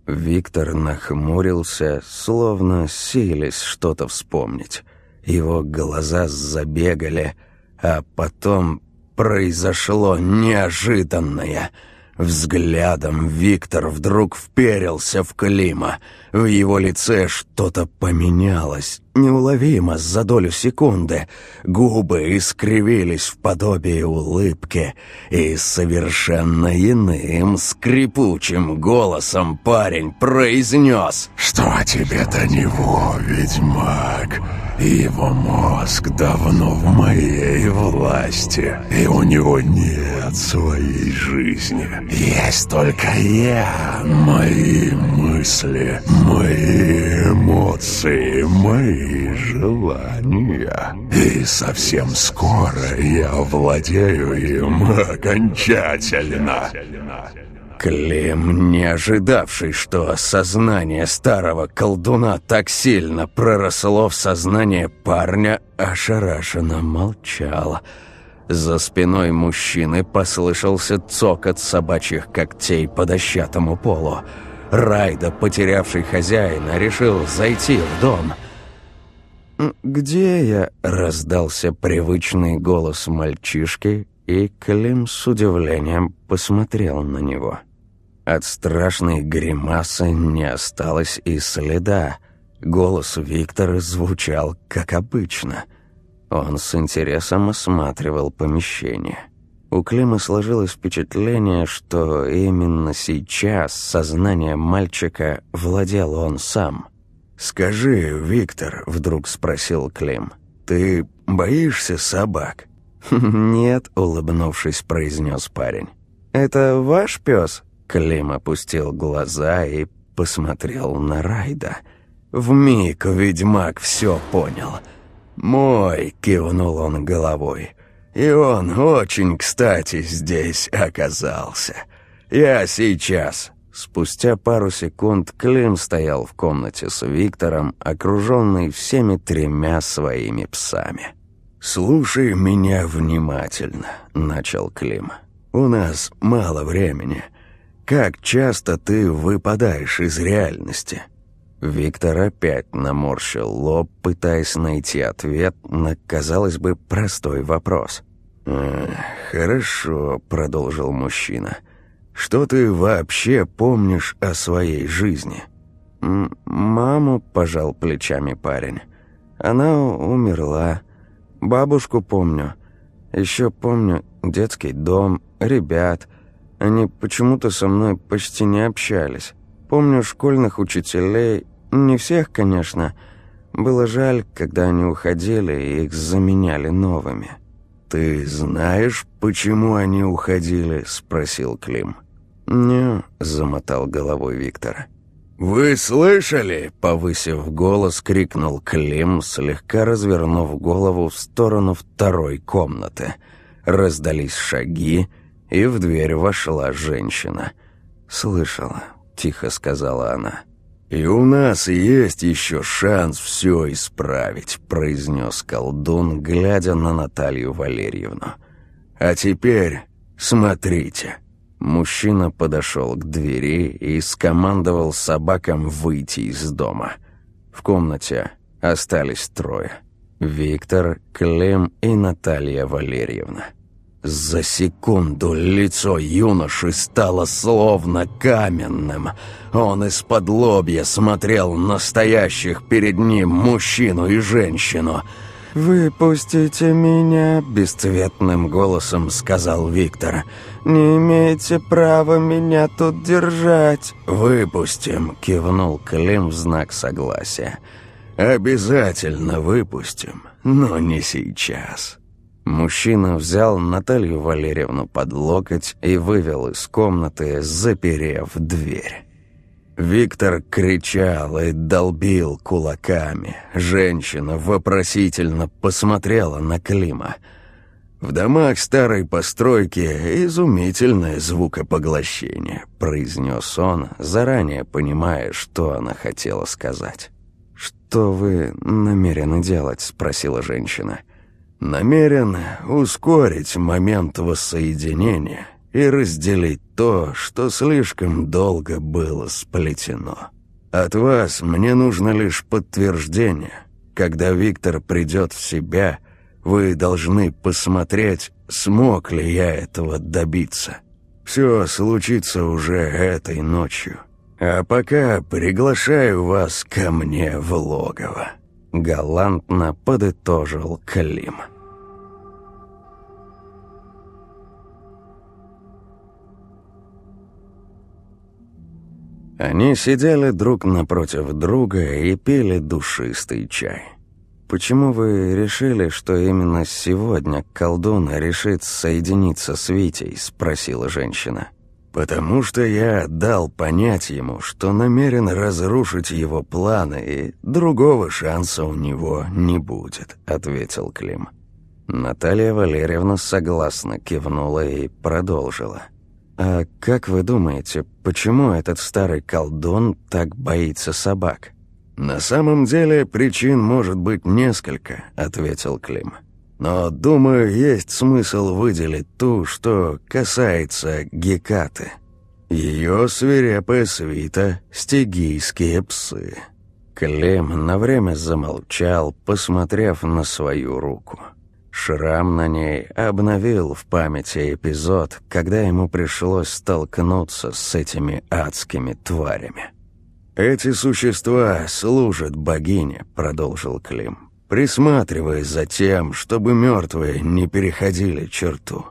Виктор нахмурился, словно сились что-то вспомнить. Его глаза забегали, а потом произошло неожиданное — Взглядом Виктор вдруг вперился в Клима. В его лице что-то поменялось, неуловимо за долю секунды. Губы искривились в подобие улыбки, и совершенно иным, скрипучим голосом парень произнес «Что тебе до него, ведьмак?» Его мозг давно в моей власти, и у него нет своей жизни. Есть только я, мои мысли, мои эмоции, мои желания. И совсем скоро я владею им окончательно. Клим, не ожидавший, что сознание старого колдуна так сильно проросло в сознание парня, ошарашенно молчал. За спиной мужчины послышался цокот собачьих когтей по дощатому полу. Райда, потерявший хозяина, решил зайти в дом. «Где я?» — раздался привычный голос мальчишки, и Клим с удивлением посмотрел на него. От страшной гримасы не осталось и следа. Голос Виктора звучал, как обычно. Он с интересом осматривал помещение. У Клима сложилось впечатление, что именно сейчас сознанием мальчика владел он сам. «Скажи, Виктор», — вдруг спросил Клим, — «ты боишься собак?» «Нет», — улыбнувшись, произнес парень. «Это ваш пес?» Клим опустил глаза и посмотрел на Райда. Вмиг ведьмак все понял. «Мой», — кивнул он головой, — и он очень кстати здесь оказался. Я сейчас...» Спустя пару секунд Клим стоял в комнате с Виктором, окруженный всеми тремя своими псами. «Слушай меня внимательно», — начал Клим. «У нас мало времени. Как часто ты выпадаешь из реальности?» Виктор опять наморщил лоб, пытаясь найти ответ на, казалось бы, простой вопрос. «Хорошо», — продолжил мужчина. «Что ты вообще помнишь о своей жизни?» М «Маму», — пожал плечами парень. «Она умерла. Бабушку помню. Еще помню детский дом, ребят. Они почему-то со мной почти не общались. Помню школьных учителей, не всех, конечно. Было жаль, когда они уходили, и их заменяли новыми. «Ты знаешь, почему они уходили?» – спросил Клим. «Не», – замотал головой Виктор. «Вы слышали?» – повысив голос, крикнул Клим, слегка развернув голову в сторону второй комнаты. Раздались шаги, и в дверь вошла женщина. «Слышала», – тихо сказала она. «И у нас есть еще шанс все исправить», — произнес колдун, глядя на Наталью Валерьевну. «А теперь смотрите». Мужчина подошел к двери и скомандовал собакам выйти из дома. В комнате остались трое. Виктор, Клем и Наталья Валерьевна. За секунду лицо юноши стало словно каменным. Он из-под лобья смотрел настоящих перед ним мужчину и женщину. «Выпустите меня», — бесцветным голосом сказал Виктор. «Не имеете права меня тут держать». «Выпустим», — кивнул Клим в знак согласия. «Обязательно выпустим, но не сейчас». Мужчина взял Наталью Валерьевну под локоть и вывел из комнаты, заперев дверь. Виктор кричал и долбил кулаками. Женщина вопросительно посмотрела на Клима. В домах старой постройки изумительное звукопоглощение, произнес он, заранее понимая, что она хотела сказать. «Что вы намерены делать?» – спросила женщина. – намерен ускорить момент воссоединения и разделить то, что слишком долго было сплетено. От вас мне нужно лишь подтверждение. Когда Виктор придет в себя, вы должны посмотреть, смог ли я этого добиться. Все случится уже этой ночью. А пока приглашаю вас ко мне в логово». Галантно подытожил Клим. Они сидели друг напротив друга и пили душистый чай. «Почему вы решили, что именно сегодня колдун решит соединиться с Витей?» – спросила женщина. «Потому что я дал понять ему, что намерен разрушить его планы, и другого шанса у него не будет», — ответил Клим. Наталья Валерьевна согласно кивнула и продолжила. «А как вы думаете, почему этот старый колдун так боится собак?» «На самом деле причин может быть несколько», — ответил Клим. «Но, думаю, есть смысл выделить ту, что касается Гекаты. Ее свирепая свита — стигийские псы». Клим на время замолчал, посмотрев на свою руку. Шрам на ней обновил в памяти эпизод, когда ему пришлось столкнуться с этими адскими тварями. «Эти существа служат богине», — продолжил Клим, присматривая за тем, чтобы мертвые не переходили черту.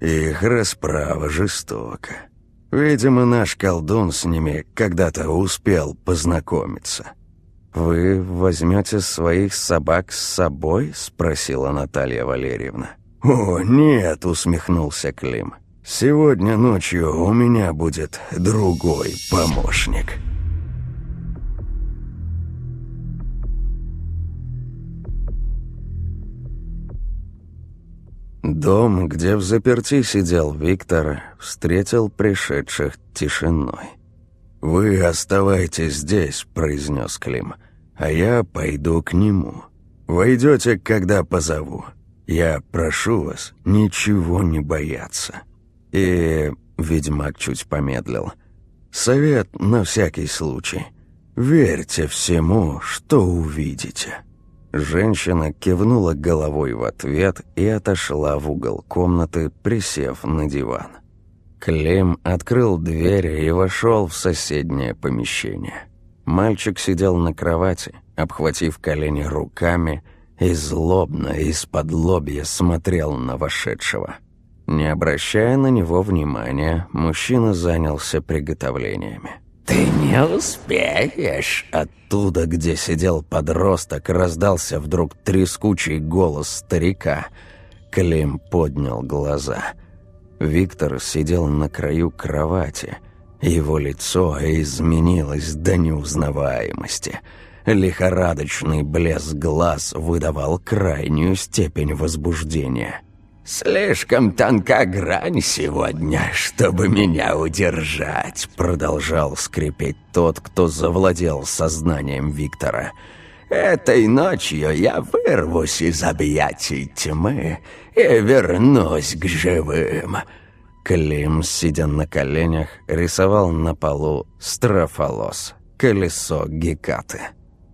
Их расправа жестока. Видимо, наш колдун с ними когда-то успел познакомиться. «Вы возьмете своих собак с собой?» — спросила Наталья Валерьевна. «О, нет!» — усмехнулся Клим. «Сегодня ночью у меня будет другой помощник». Дом, где в заперти сидел Виктор, встретил пришедших тишиной. «Вы оставайтесь здесь», — произнес Клим, — «а я пойду к нему. Войдете, когда позову. Я прошу вас ничего не бояться». И ведьмак чуть помедлил. «Совет на всякий случай. Верьте всему, что увидите». Женщина кивнула головой в ответ и отошла в угол комнаты, присев на диван. Клим открыл дверь и вошел в соседнее помещение. Мальчик сидел на кровати, обхватив колени руками, и злобно из-под лобья смотрел на вошедшего. Не обращая на него внимания, мужчина занялся приготовлениями. «Ты не успеешь!» Оттуда, где сидел подросток, раздался вдруг трескучий голос старика. Клим поднял глаза. Виктор сидел на краю кровати. Его лицо изменилось до неузнаваемости. Лихорадочный блеск глаз выдавал крайнюю степень возбуждения. «Слишком тонка грань сегодня, чтобы меня удержать», продолжал скрипеть тот, кто завладел сознанием Виктора. «Этой ночью я вырвусь из объятий тьмы и вернусь к живым». Клим, сидя на коленях, рисовал на полу строфолос, колесо Гекаты.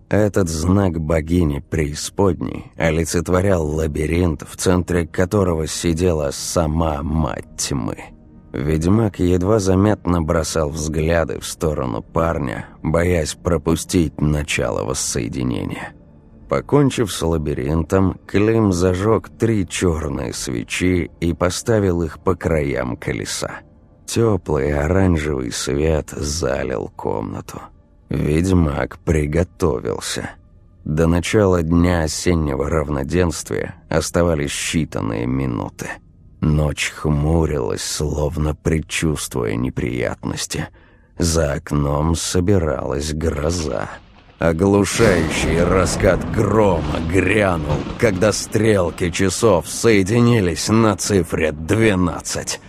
Этот знак богини преисподней олицетворял лабиринт, в центре которого сидела сама мать тьмы. Ведьмак едва заметно бросал взгляды в сторону парня, боясь пропустить начало воссоединения. Покончив с лабиринтом, Клим зажег три черные свечи и поставил их по краям колеса. Теплый оранжевый свет залил комнату. Ведьмак приготовился. До начала дня осеннего равноденствия оставались считанные минуты. Ночь хмурилась, словно предчувствуя неприятности. За окном собиралась гроза. Оглушающий раскат грома грянул, когда стрелки часов соединились на цифре двенадцать.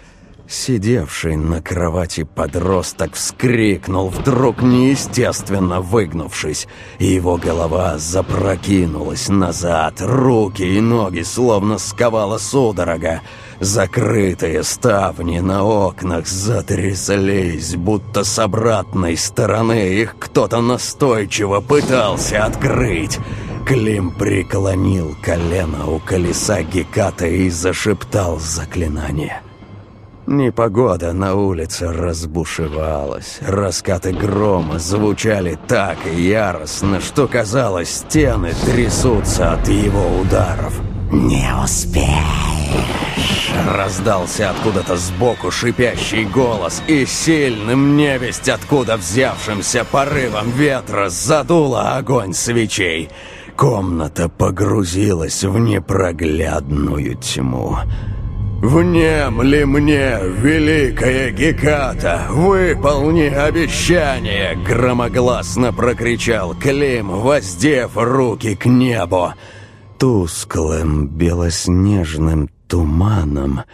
Сидевший на кровати подросток вскрикнул, вдруг неестественно выгнувшись, его голова запрокинулась назад, руки и ноги словно сковала судорога. Закрытые ставни на окнах затряслись, будто с обратной стороны их кто-то настойчиво пытался открыть. Клим преклонил колено у колеса Геката и зашептал заклинание — Непогода на улице разбушевалась. Раскаты грома звучали так яростно, что казалось, стены трясутся от его ударов. «Не успеешь!» Раздался откуда-то сбоку шипящий голос, и сильным невесть откуда взявшимся порывом ветра задуло огонь свечей. Комната погрузилась в непроглядную тьму. «Внемли мне, великая Геката, выполни обещание!» Громогласно прокричал Клим, воздев руки к небу. Тусклым белоснежным туманом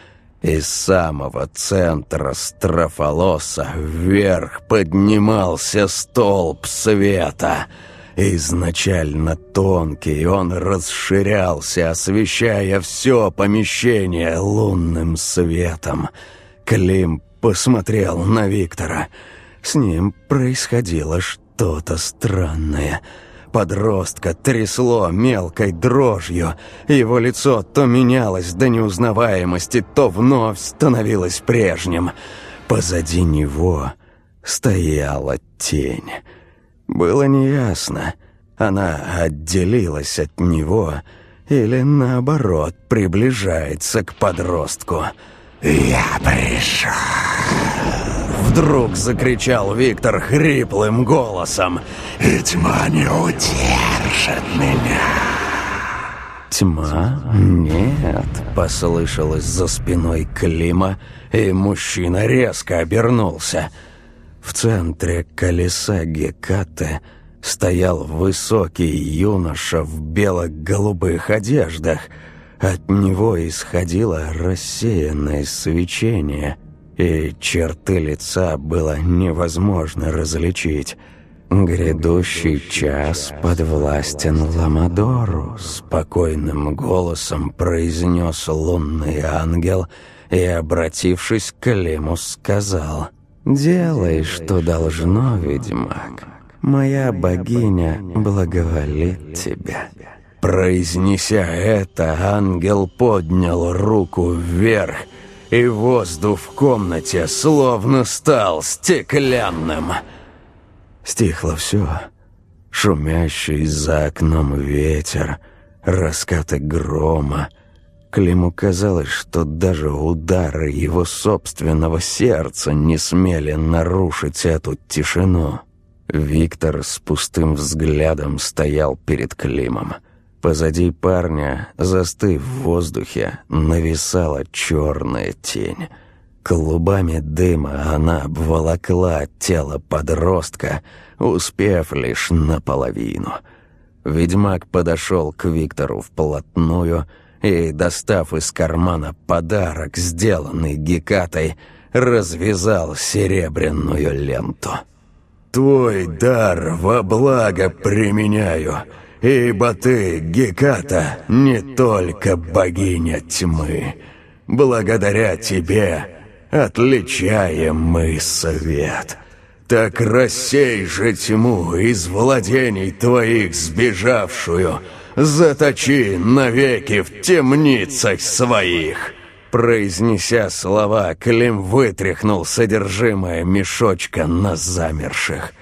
из самого центра строфолоса вверх поднимался столб света — Изначально тонкий, он расширялся, освещая все помещение лунным светом. Клим посмотрел на Виктора. С ним происходило что-то странное. Подростка трясло мелкой дрожью. Его лицо то менялось до неузнаваемости, то вновь становилось прежним. Позади него стояла тень. Было неясно, она отделилась от него или, наоборот, приближается к подростку. Я пришел!» Вдруг закричал Виктор хриплым голосом. «И тьма не удержит меня!» «Тьма? Нет!» — послышалось за спиной Клима, и мужчина резко обернулся. В центре колеса Гекаты стоял высокий юноша в бело-голубых одеждах. От него исходило рассеянное свечение, и черты лица было невозможно различить. «Грядущий час подвластен Ламадору», — спокойным голосом произнес лунный ангел и, обратившись к Лему, сказал «Делай, что должно, ведьмак. Моя богиня благоволит тебя». Произнеся это, ангел поднял руку вверх, и воздух в комнате словно стал стеклянным. Стихло все. Шумящий за окном ветер, раскаты грома. Климу казалось, что даже удары его собственного сердца не смели нарушить эту тишину. Виктор с пустым взглядом стоял перед Климом. Позади парня, застыв в воздухе, нависала черная тень. Клубами дыма она обволокла тело подростка, успев лишь наполовину. Ведьмак подошел к Виктору вплотную и, достав из кармана подарок, сделанный Гекатой, развязал серебряную ленту. «Твой дар во благо применяю», Ибо ты, Геката, не только богиня тьмы. Благодаря тебе отличаем мы свет. Так рассей же тьму из владений твоих сбежавшую, заточи навеки в темницах своих». Произнеся слова, Клим вытряхнул содержимое мешочка на замерших.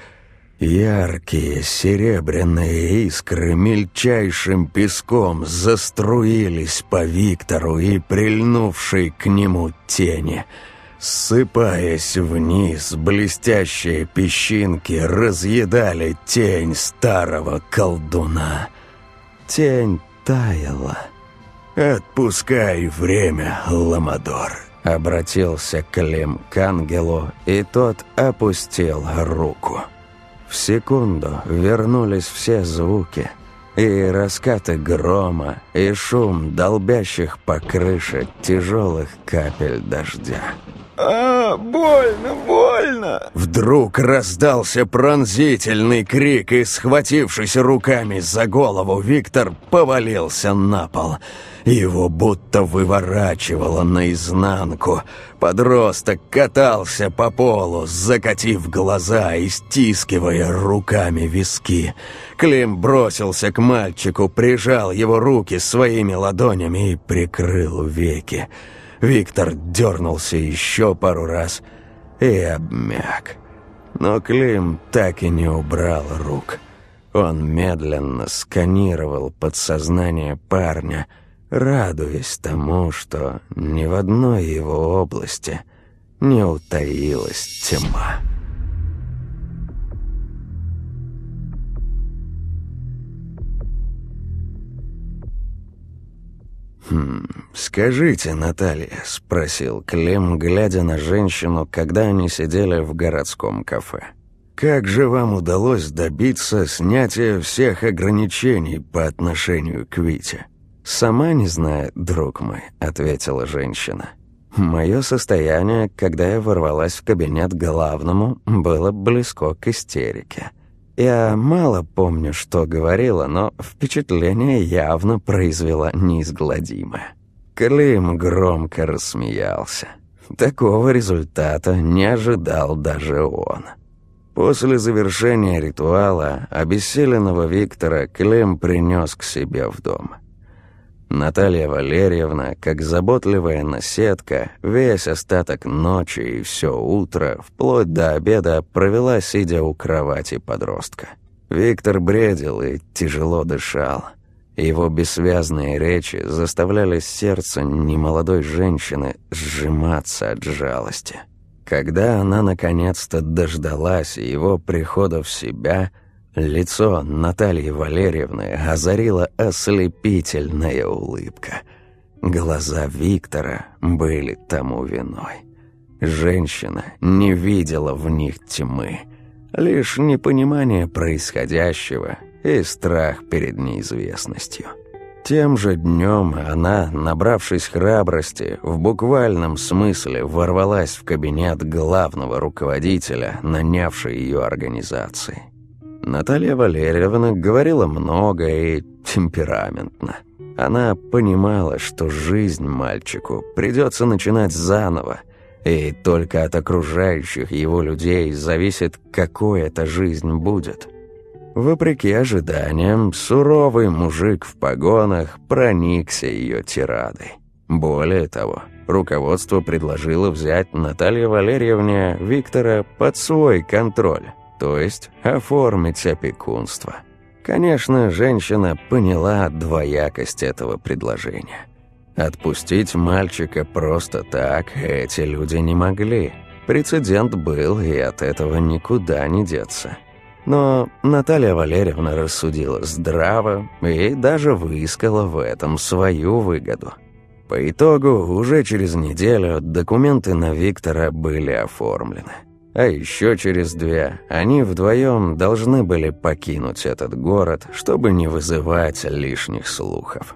Яркие серебряные искры мельчайшим песком заструились по Виктору и прильнувшей к нему тени. Ссыпаясь вниз, блестящие песчинки разъедали тень старого колдуна. Тень таяла. «Отпускай время, Ламадор», — обратился Клим к ангелу, и тот опустил руку. В секунду вернулись все звуки. И раскаты грома, и шум долбящих по крыше тяжелых капель дождя. «А, больно, больно!» Вдруг раздался пронзительный крик, и, схватившись руками за голову, Виктор повалился на пол. Его будто выворачивало наизнанку. Подросток катался по полу, закатив глаза и стискивая руками виски. Клим бросился к мальчику, прижал его руки своими ладонями и прикрыл веки. Виктор дернулся еще пару раз и обмяк. Но Клим так и не убрал рук. Он медленно сканировал подсознание парня, радуясь тому, что ни в одной его области не утаилась тьма. «Хм, скажите, Наталья», — спросил Клим, глядя на женщину, когда они сидели в городском кафе. «Как же вам удалось добиться снятия всех ограничений по отношению к Вите?» «Сама не знаю, друг мой», — ответила женщина. «Мое состояние, когда я ворвалась в кабинет главному, было близко к истерике». Я мало помню, что говорила, но впечатление явно произвела неизгладимое. Клим громко рассмеялся. Такого результата не ожидал даже он. После завершения ритуала обессиленного Виктора Клим принес к себе в дом. Наталья Валерьевна, как заботливая наседка, весь остаток ночи и все утро, вплоть до обеда, провела, сидя у кровати подростка. Виктор бредил и тяжело дышал. Его бессвязные речи заставляли сердце немолодой женщины сжиматься от жалости. Когда она наконец-то дождалась его прихода в себя, лицо Натальи Валерьевны озарила ослепительная улыбка. Глаза Виктора были тому виной. Женщина не видела в них тьмы, лишь непонимание происходящего и страх перед неизвестностью. Тем же днем она, набравшись храбрости, в буквальном смысле ворвалась в кабинет главного руководителя, нанявшей ее организации. Наталья Валерьевна говорила много и темпераментно. Она понимала, что жизнь мальчику придется начинать заново, и только от окружающих его людей зависит, какой эта жизнь будет – Вопреки ожиданиям, суровый мужик в погонах проникся ее тирадой. Более того, руководство предложило взять Наталье Валерьевне Виктора под свой контроль, то есть оформить опекунство. Конечно, женщина поняла двоякость этого предложения. Отпустить мальчика просто так эти люди не могли. Прецедент был, и от этого никуда не деться. Но Наталья Валерьевна рассудила здраво и даже выискала в этом свою выгоду. По итогу, уже через неделю документы на Виктора были оформлены. А еще через две они вдвоем должны были покинуть этот город, чтобы не вызывать лишних слухов.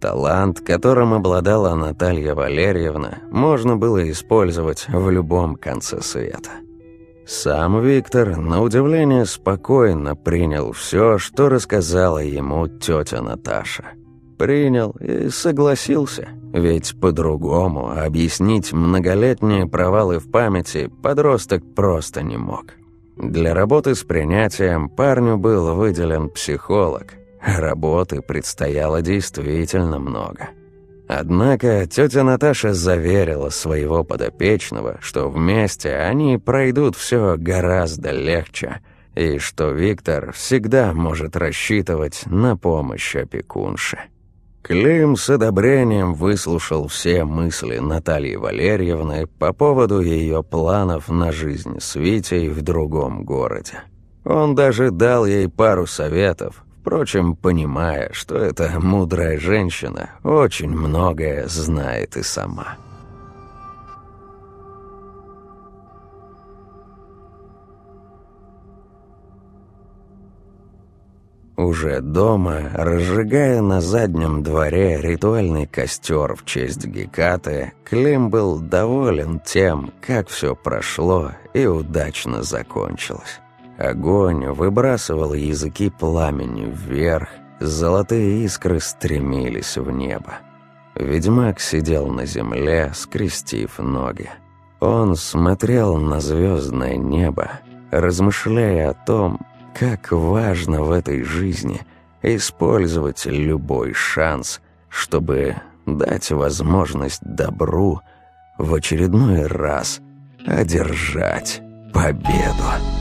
Талант, которым обладала Наталья Валерьевна, можно было использовать в любом конце света. Сам Виктор, на удивление, спокойно принял все, что рассказала ему тетя Наташа. Принял и согласился, ведь по-другому объяснить многолетние провалы в памяти подросток просто не мог. Для работы с принятием парню был выделен психолог, работы предстояло действительно много – Однако тетя Наташа заверила своего подопечного, что вместе они пройдут все гораздо легче, и что Виктор всегда может рассчитывать на помощь опекунши. Клим с одобрением выслушал все мысли Натальи Валерьевны по поводу ее планов на жизнь с Витей в другом городе. Он даже дал ей пару советов, Впрочем, понимая, что эта мудрая женщина очень многое знает и сама. Уже дома, разжигая на заднем дворе ритуальный костер в честь Гекаты, Клим был доволен тем, как все прошло и удачно закончилось. Огонь выбрасывал языки пламени вверх, золотые искры стремились в небо. Ведьмак сидел на земле, скрестив ноги. Он смотрел на звездное небо, размышляя о том, как важно в этой жизни использовать любой шанс, чтобы дать возможность добру в очередной раз одержать победу.